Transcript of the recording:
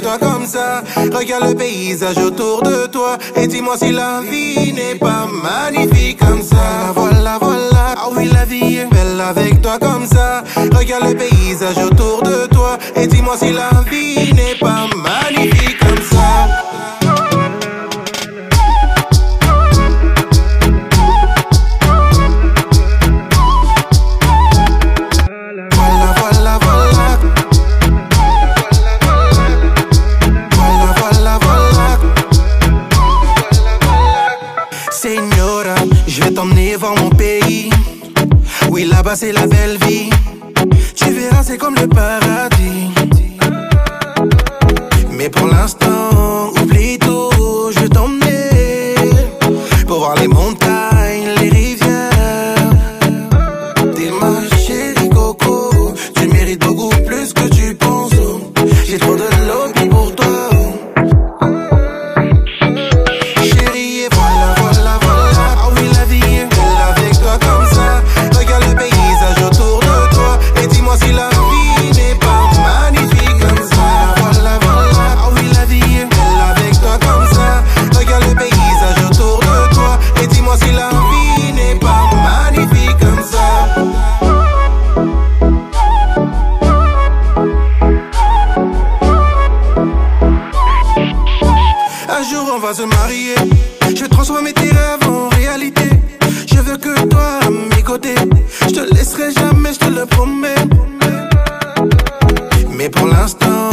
toi comme ça. Regarde le paysage autour de toi et dis-moi si la vie n'est pas magnifique comme ça. Voilà, voilà, ah oui, la vie est belle avec toi comme ça. Regarde le paysage autour de toi et dis-moi si la vie n'est pas magnifique je vais t'emmener voir mon pays. Oui, là-bas c'est la belle vie. Tu verras, c'est comme le paradis. Mais pour l'instant, oublie tout, je on va se marier. Je vais transformer tes rêves en réalité. Je veux que toi à mes côtés. Je te laisserai jamais, je te le promets. Mais pour l'instant,